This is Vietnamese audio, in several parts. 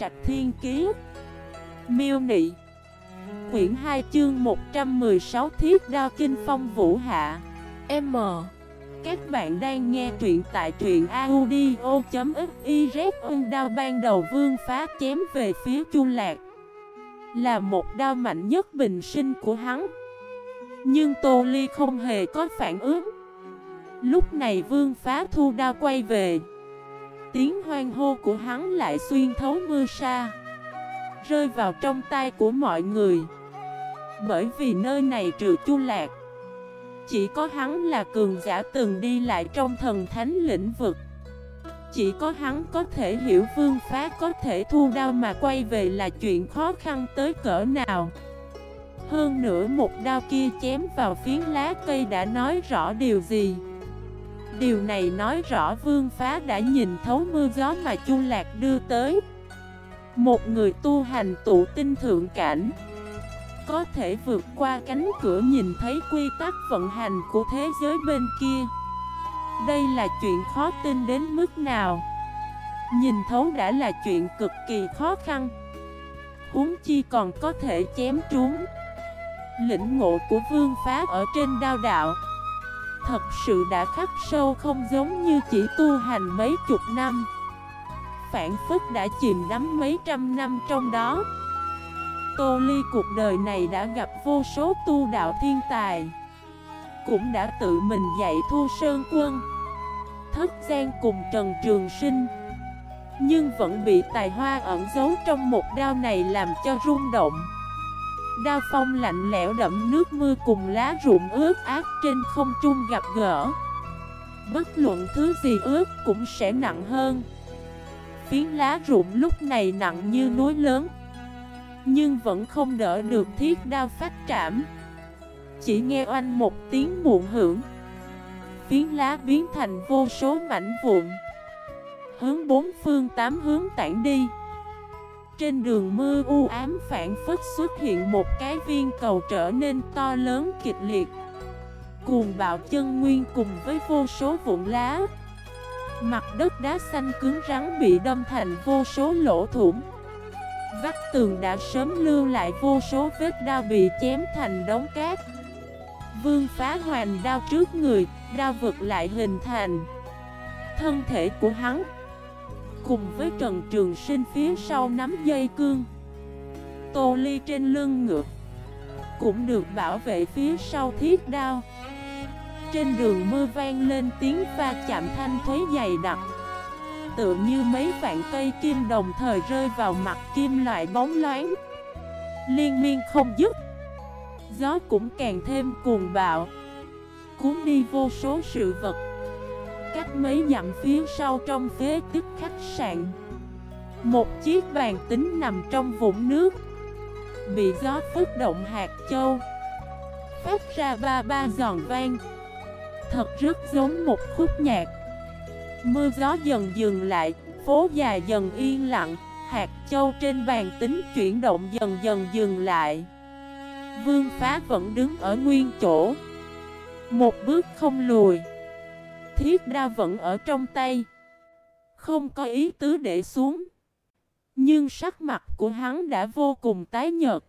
Trạch Thiên Kiế Miêu Nị. Quyển 2 chương 116 Thiết Đao Kinh Phong Vũ Hạ. M. Các bạn đang nghe truyện tại truyện audio.xyz đao ban đầu vương phá chém về phía Chu Lạc. Là một đao mạnh nhất bình sinh của hắn. Nhưng Tô Ly không hề có phản ứng. Lúc này vương phá thu đao quay về. Tiếng hoang hô của hắn lại xuyên thấu mưa sa Rơi vào trong tay của mọi người. Bởi vì nơi này trừ chu lạc, Chỉ có hắn là cường giả từng đi lại trong thần thánh lĩnh vực. Chỉ có hắn có thể hiểu vương phá có thể thu đao mà quay về là chuyện khó khăn tới cỡ nào. Hơn nữa một đao kia chém vào phiến lá cây đã nói rõ điều gì? Điều này nói rõ vương phá đã nhìn thấu mưa gió mà Chu Lạc đưa tới. Một người tu hành tụ tinh thượng cảnh, Có thể vượt qua cánh cửa nhìn thấy quy tắc vận hành của thế giới bên kia. Đây là chuyện khó tin đến mức nào? Nhìn thấu đã là chuyện cực kỳ khó khăn. Huống chi còn có thể chém trúng. Lĩnh ngộ của vương phá ở trên đao đạo. Thật sự đã khắc sâu không giống như chỉ tu hành mấy chục năm. Phản phức đã chìm đắm mấy trăm năm trong đó. Tô Ly cuộc đời này đã gặp vô số tu đạo thiên tài. Cũng đã tự mình dạy Thu Sơn Quân, Thất gian cùng Trần Trường Sinh. Nhưng vẫn bị tài hoa ẩn giấu trong một đao này làm cho rung động. Đao phong lạnh lẽo đậm nước mưa cùng lá rụng ướt át trên không trung gặp gỡ. Bất luận thứ gì ướt cũng sẽ nặng hơn. Phiến lá rụng lúc này nặng như núi lớn, Nhưng vẫn không đỡ được thiết đao phát trảm. Chỉ nghe oanh một tiếng muộn hưởng, Phiến lá biến thành vô số mảnh vụn. Hướng bốn phương tám hướng tản đi trên đường mưa u ám phản phất xuất hiện một cái viên cầu trở nên to lớn kịch liệt. Cuồng bạo chân nguyên cùng với vô số vụn lá. Mặt đất đá xanh cứng rắn bị đâm thành vô số lỗ thủng. Vách tường đã sớm lưu lại vô số vết đao bị chém thành đống cát. Vương phá hoàn đao trước người, đao vực lại hình thành. Thân thể của hắn Cùng với Trần Trường Sinh phía sau nắm dây cương. Tô Ly trên lưng ngược Cũng được bảo vệ phía sau thiết đao. Trên đường mưa vang lên tiếng va chạm thanh thuế dày đặc. Tựa như mấy vạn cây kim đồng thời rơi vào mặt kim loại bóng loáng. Liên miên không dứt. Gió cũng càng thêm cuồng bạo. Cuốn đi vô số sự vật cách mấy dặm phía sau trong phế tích khách sạn. Một chiếc bàn tính nằm trong vũng nước, Bị gió phức động hạt châu, Phát ra ba ba giòn vang. Thật rất giống một khúc nhạc. Mưa gió dần dừng lại, Phố dài dần yên lặng, Hạt châu trên bàn tính chuyển động dần dần dừng lại. Vương phá vẫn đứng ở nguyên chỗ. Một bước không lùi thiết đa vẫn ở trong tay. Không có ý tứ để xuống. Nhưng sắc mặt của hắn đã vô cùng tái nhợt.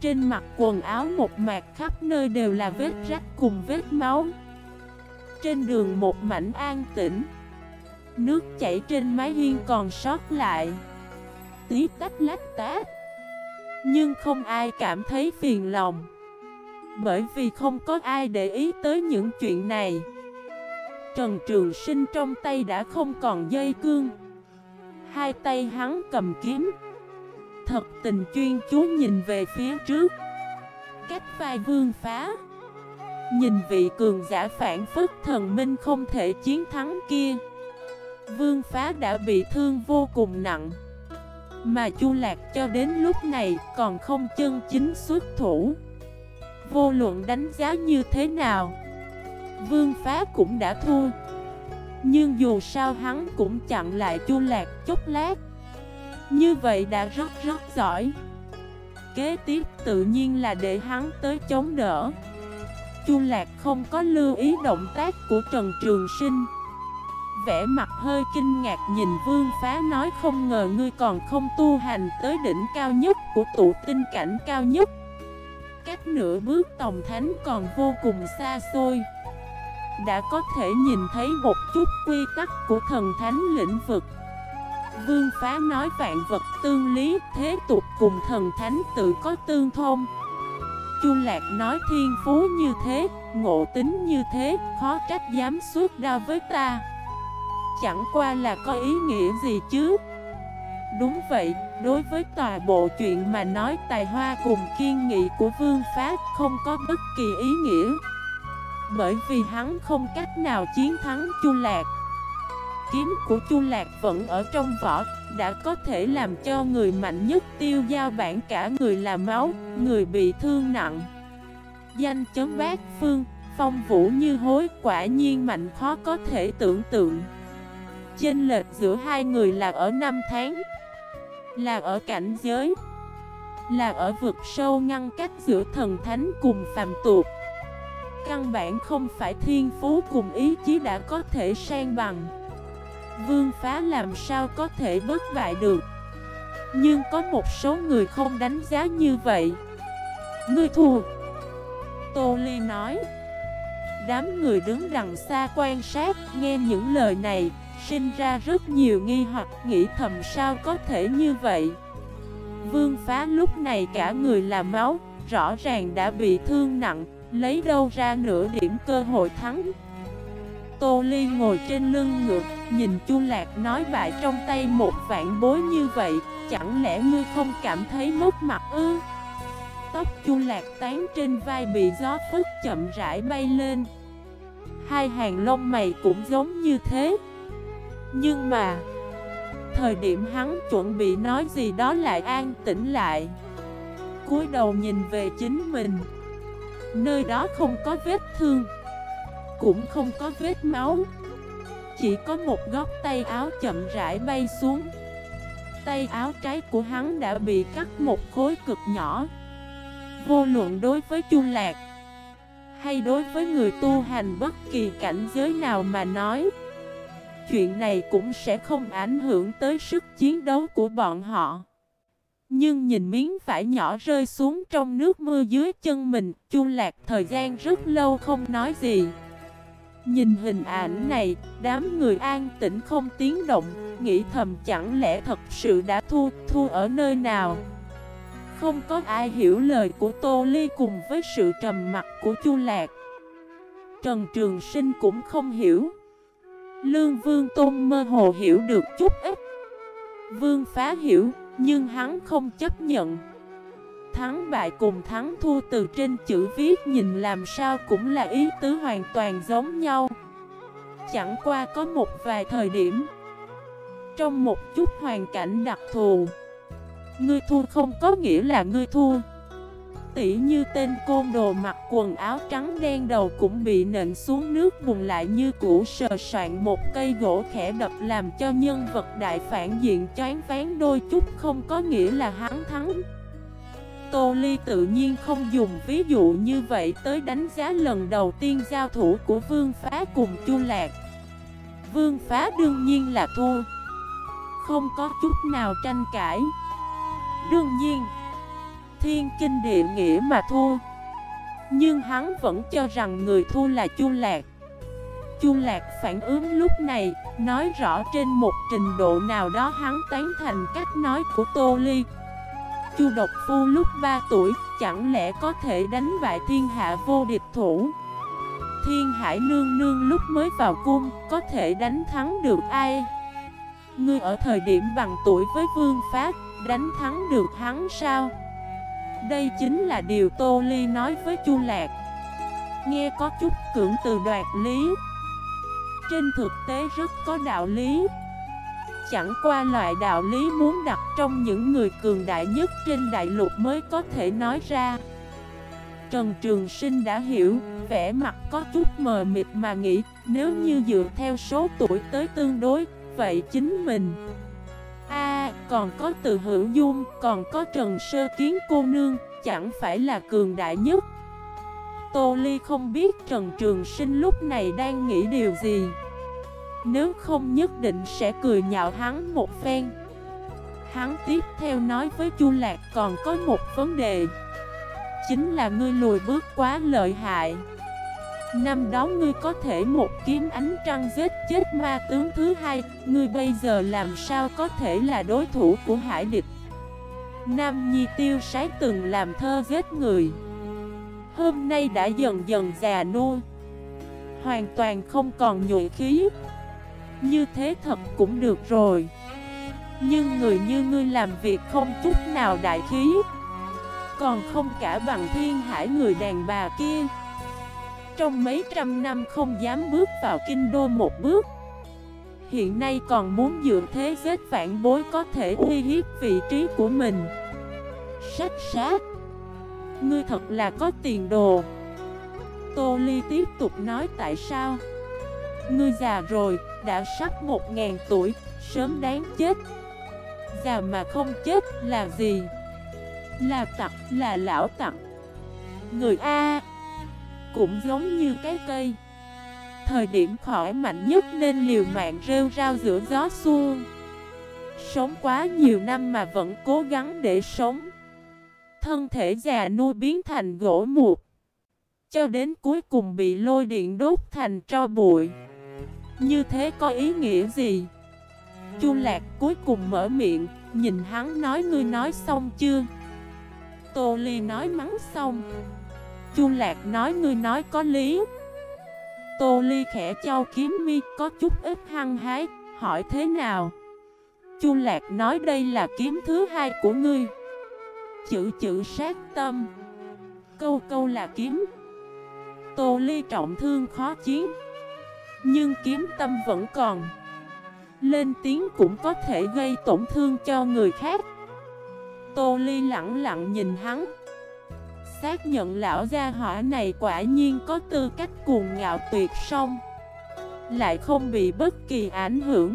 Trên mặt quần áo một mạc khắp nơi đều là vết rách cùng vết máu. Trên đường một mảnh an tĩnh. Nước chảy trên mái hiên còn sót lại. Tí tách lách tát Nhưng không ai cảm thấy phiền lòng. Bởi vì không có ai để ý tới những chuyện này. Trần Trường Sinh trong tay đã không còn dây cương. Hai tay hắn cầm kiếm. Thật tình chuyên chú nhìn về phía trước. Cách vai vương phá. Nhìn vị cường giả phản phức thần minh không thể chiến thắng kia. Vương phá đã bị thương vô cùng nặng. Mà Chu Lạc cho đến lúc này còn không chân chính xuất thủ. Vô luận đánh giá như thế nào Vương phá cũng đã thua. Nhưng dù sao hắn cũng chặn lại chu lạc chốc lát. Như vậy đã rất rất giỏi. Kế tiếp tự nhiên là để hắn tới chống đỡ. Chu Lạc không có lưu ý động tác của Trần Trường Sinh. Vẻ mặt hơi kinh ngạc nhìn vương phá nói không ngờ ngươi còn không tu hành tới đỉnh cao nhất của tụ tinh cảnh cao nhất. Cách nửa bước tổng thánh còn vô cùng xa xôi. Đã có thể nhìn thấy một chút quy tắc của thần thánh lĩnh vực. Vương phá nói vạn vật tương lý thế tục cùng thần thánh tự có tương thông. Chu Lạc nói thiên phú như thế, ngộ tính như thế, khó trách dám suốt đao với ta. Chẳng qua là có ý nghĩa gì chứ? Đúng vậy, đối với tòa bộ chuyện mà nói tài hoa cùng kiên nghị của Vương pháp không có bất kỳ ý nghĩa. Bởi vì hắn không cách nào chiến thắng Chu Lạc. Kiếm của Chu Lạc vẫn ở trong vỏ, Đã có thể làm cho người mạnh nhất tiêu giao bản cả người là máu, Người bị thương nặng. Danh chấm bát phương, Phong vũ như hối, quả nhiên mạnh khó có thể tưởng tượng. Chênh lệch giữa hai người là ở năm tháng, Là ở cảnh giới, Là ở vực sâu ngăn cách giữa thần thánh cùng phàm tục. Căn bản không phải thiên phú cùng ý chí đã có thể sang bằng. Vương phá làm sao có thể bất bại được? Nhưng có một số người không đánh giá như vậy. Ngươi thua Tô Ly nói. Đám người đứng đằng xa quan sát, Nghe những lời này, Sinh ra rất nhiều nghi hoặc, nghĩ thầm sao có thể như vậy? Vương phá lúc này cả người là máu, Rõ ràng đã bị thương nặng Lấy đâu ra nửa điểm cơ hội thắng? Tô Ly ngồi trên lưng ngược, Nhìn Chu Lạc nói bại trong tay một vạn bối như vậy, Chẳng lẽ ngươi không cảm thấy mất mặt ư? Tóc Chu Lạc tán trên vai bị gió phức chậm rãi bay lên. Hai hàng lông mày cũng giống như thế. Nhưng mà, Thời điểm hắn chuẩn bị nói gì đó lại an tĩnh lại. Cúi đầu nhìn về chính mình. Nơi đó không có vết thương, Cũng không có vết máu. Chỉ có một góc tay áo chậm rãi bay xuống. Tay áo trái của hắn đã bị cắt một khối cực nhỏ. Vô luận đối với Chu Lạc Hay đối với người tu hành bất kỳ cảnh giới nào mà nói, Chuyện này cũng sẽ không ảnh hưởng tới sức chiến đấu của bọn họ. Nhưng nhìn miếng vải nhỏ rơi xuống trong nước mưa dưới chân mình Chu Lạc thời gian rất lâu không nói gì. Nhìn hình ảnh này, đám người an tĩnh không tiếng động Nghĩ thầm chẳng lẽ thật sự đã thua, thua ở nơi nào? Không có ai hiểu lời của Tô Ly cùng với sự trầm mặc của Chu Lạc. Trần Trường Sinh cũng không hiểu. Lương Vương Tôn mơ hồ hiểu được chút ít. Vương phá hiểu nhưng hắn không chấp nhận. Thắng bại cùng thắng thua từ trên chữ viết nhìn làm sao cũng là ý tứ hoàn toàn giống nhau. Chẳng qua có một vài thời điểm, Trong một chút hoàn cảnh đặc thù, Ngươi thua không có nghĩa là ngươi thua tỷ như tên côn đồ mặc quần áo trắng đen đầu cũng bị nện xuống nước bùng lại như cũ sờ soạn một cây gỗ khẽ đập làm cho nhân vật đại phản diện choáng ván đôi chút không có nghĩa là hắn thắng. Tô Ly tự nhiên không dùng ví dụ như vậy tới đánh giá lần đầu tiên giao thủ của Vương Phá cùng Chu Lạc. Vương Phá đương nhiên là thua, Không có chút nào tranh cãi. Đương nhiên Thiên kinh địa nghĩa mà thua Nhưng hắn vẫn cho rằng người thua là Chu Lạc. Chu Lạc phản ứng lúc này, Nói rõ trên một trình độ nào đó hắn tán thành cách nói của Tô Ly. Chu Độc Phu lúc 3 tuổi, Chẳng lẽ có thể đánh bại thiên hạ vô địch thủ? Thiên Hải Nương Nương lúc mới vào cung, Có thể đánh thắng được ai? Ngươi ở thời điểm bằng tuổi với Vương Pháp Đánh thắng được hắn sao? Đây chính là điều Tô Ly nói với Chu Lạc. Nghe có chút cưỡng từ đoạt lý. Trên thực tế rất có đạo lý. Chẳng qua loại đạo lý muốn đặt trong những người cường đại nhất trên đại lục mới có thể nói ra. Trần Trường Sinh đã hiểu, vẻ mặt có chút mờ mịt mà nghĩ Nếu như dựa theo số tuổi tới tương đối, vậy chính mình còn có từ hữu dung, còn có trần sơ kiến cô nương, chẳng phải là cường đại nhất. Tô Ly không biết Trần Trường Sinh lúc này đang nghĩ điều gì. Nếu không nhất định sẽ cười nhạo hắn một phen Hắn tiếp theo nói với Chu Lạc còn có một vấn đề Chính là ngươi lùi bước quá lợi hại Năm đó ngươi có thể một kiếm ánh trăng giết chết ma tướng thứ hai. Ngươi bây giờ làm sao có thể là đối thủ của hải địch? Nam Nhi tiêu sái từng làm thơ giết người. Hôm nay đã dần dần già nua, Hoàn toàn không còn nhuệ khí. Như thế thật cũng được rồi. Nhưng người như ngươi làm việc không chút nào đại khí, Còn không cả bằng thiên hải người đàn bà kia. Trong mấy trăm năm không dám bước vào kinh đô một bước. Hiện nay còn muốn dựa thế giết phản bối có thể uy hiếp vị trí của mình. Sách sát. Ngươi thật là có tiền đồ. Tô Ly tiếp tục nói tại sao? Ngươi già rồi, đã sắp một ngàn tuổi, sớm đáng chết. Già mà không chết là gì? Là tặc, là lão tặc. Người A cũng giống như cái cây. Thời điểm khỏi mạnh nhất nên liều mạng rêu rao giữa gió xuông Sống quá nhiều năm mà vẫn cố gắng để sống. Thân thể già nua biến thành gỗ mục, Cho đến cuối cùng bị lôi điện đốt thành tro bụi. Như thế có ý nghĩa gì? Chu Lạc cuối cùng mở miệng, Nhìn hắn nói, ngươi nói xong chưa? Tô Ly nói, mắng xong. Chu Lạc nói ngươi nói có lý. Tô Ly khẽ trao kiếm mi, có chút ít hăng hái, Hỏi thế nào? Chu Lạc nói đây là kiếm thứ hai của ngươi. Chữ chữ sát tâm. Câu câu là kiếm. Tô Ly trọng thương khó chiến, Nhưng kiếm tâm vẫn còn. Lên tiếng cũng có thể gây tổn thương cho người khác. Tô Ly lặng lặng nhìn hắn. Xác nhận lão gia hỏa này quả nhiên có tư cách cuồng ngạo tuyệt song Lại không bị bất kỳ ảnh hưởng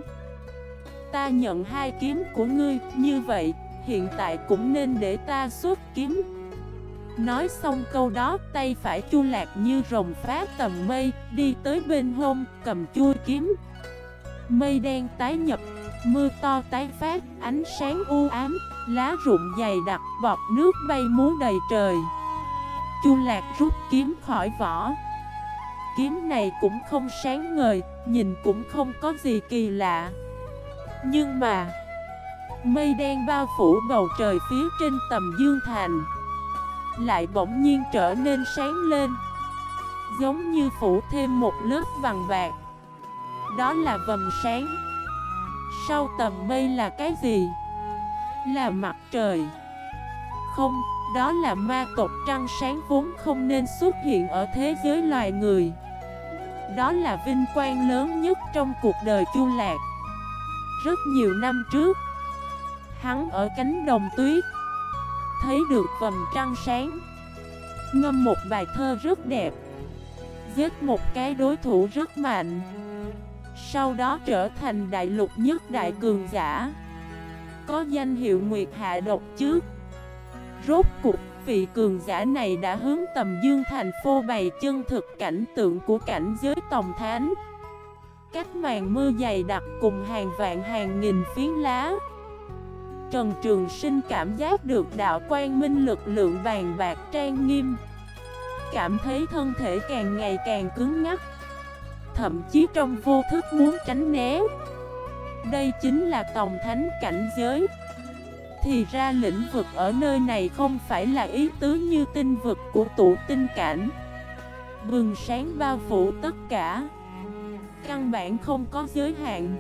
Ta nhận hai kiếm của ngươi Như vậy hiện tại cũng nên để ta xuất kiếm Nói xong câu đó, tay phải chu lạc như rồng phá tầm mây, đi tới bên hông, cầm chui kiếm. Mây đen tái nhập, mưa to tái phát, ánh sáng u ám, lá rụng dày đặc, bọt nước bay múa đầy trời. Chu lạc rút kiếm khỏi vỏ. Kiếm này cũng không sáng ngời, nhìn cũng không có gì kỳ lạ. Nhưng mà... Mây đen bao phủ bầu trời phía trên tầm dương thành Lại bỗng nhiên trở nên sáng lên Giống như phủ thêm một lớp vàng bạc Đó là vầng sáng Sau tầm mây là cái gì? Là mặt trời Không, đó là ma tộc trăng sáng vốn không nên xuất hiện ở thế giới loài người. Đó là vinh quang lớn nhất trong cuộc đời chu lạc. Rất nhiều năm trước, Hắn ở cánh đồng tuyết, Thấy được vầng trăng sáng, Ngâm một bài thơ rất đẹp, Giết một cái đối thủ rất mạnh, Sau đó trở thành đại lục nhất đại cường giả. Có danh hiệu Nguyệt Hạ độc trước. Rốt cuộc, vị cường giả này đã hướng tầm dương thành phô bày chân thực cảnh tượng của cảnh giới tòng thánh Cách màn mưa dày đặc cùng hàng vạn hàng nghìn phiến lá. Trần Trường Sinh cảm giác được đạo quan minh lực lượng vàng bạc trang nghiêm. Cảm thấy thân thể càng ngày càng cứng ngắt Thậm chí trong vô thức muốn tránh né. Đây chính là tổng thánh cảnh giới. Thì ra lĩnh vực ở nơi này không phải là ý tứ như tinh vực của tụ tinh cảnh. Bừng sáng bao phủ tất cả. Căn bản không có giới hạn.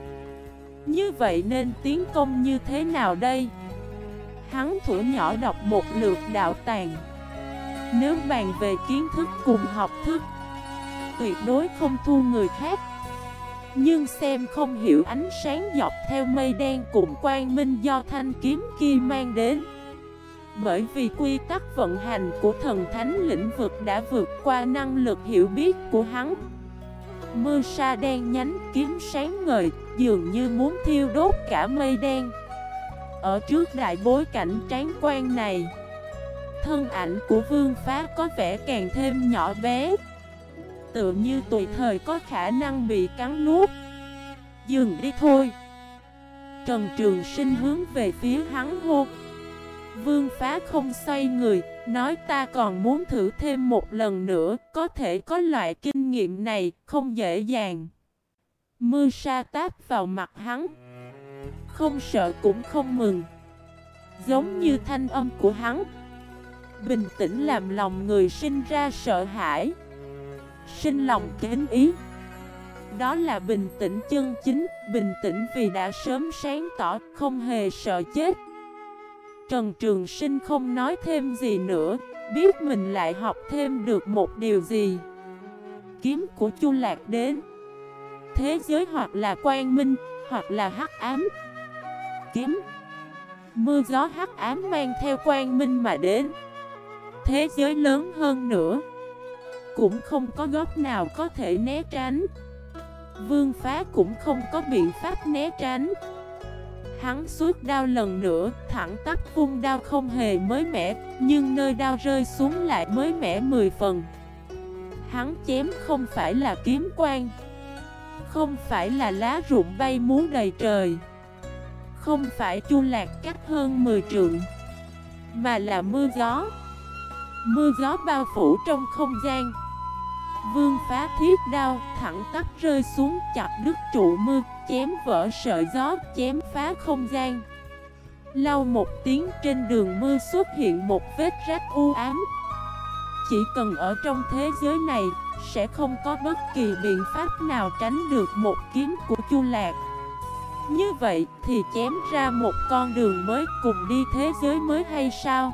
Như vậy nên tiến công như thế nào đây? Hắn thủ nhỏ đọc một lượt đạo tàng. Nếu bàn về kiến thức cùng học thức, Tuyệt đối không thu người khác. Nhưng xem không hiểu ánh sáng dọc theo mây đen cùng quang minh do thanh kiếm kia mang đến. Bởi vì quy tắc vận hành của thần thánh lĩnh vực đã vượt qua năng lực hiểu biết của hắn. Mưa sa đen nhánh kiếm sáng ngời Dường như muốn thiêu đốt cả mây đen. Ở trước đại bối cảnh tráng quan này, Thân ảnh của vương phá có vẻ càng thêm nhỏ bé. Tựa như tùy thời có khả năng bị cắn nuốt. Dừng đi thôi. Trần Trường Sinh hướng về phía hắn hô. Vương phá không xoay người, Nói ta còn muốn thử thêm một lần nữa, Có thể có loại kinh nghiệm này Không dễ dàng. Mưa sa táp vào mặt hắn. Không sợ cũng không mừng. Giống như thanh âm của hắn. Bình tĩnh làm lòng người sinh ra sợ hãi. Sinh lòng kính ý. Đó là bình tĩnh chân chính, Bình tĩnh vì đã sớm sáng tỏ, Không hề sợ chết. Trần Trường Sinh không nói thêm gì nữa, Biết mình lại học thêm được một điều gì. Kiếm của Chu Lạc đến. Thế giới hoặc là quang minh, Hoặc là hắc ám. Kiếm. Mưa gió hắc ám mang theo quang minh mà đến. Thế giới lớn hơn nữa. Cũng không có góc nào có thể né tránh Vương phá cũng không có biện pháp né tránh Hắn suốt đao lần nữa, thẳng tắp vung đao không hề mới mẻ, nhưng nơi đao rơi xuống lại mới mẻ 10 phần. Hắn chém không phải là kiếm quang, không phải là lá rụng bay muốn đầy trời, không phải chu lạc cách hơn 10 trượng, mà là mưa gió. Mưa gió bao phủ trong không gian. Vương phá thiết đao, thẳng tắp rơi xuống chặt đứt trụ mưa, chém vỡ sợi gió, chém phá không gian. Lau một tiếng trên đường mưa xuất hiện một vết rách u ám. Chỉ cần ở trong thế giới này, sẽ không có bất kỳ biện pháp nào tránh được một kiếm của Chu Lạc. Như vậy thì chém ra một con đường mới cùng đi thế giới mới hay sao?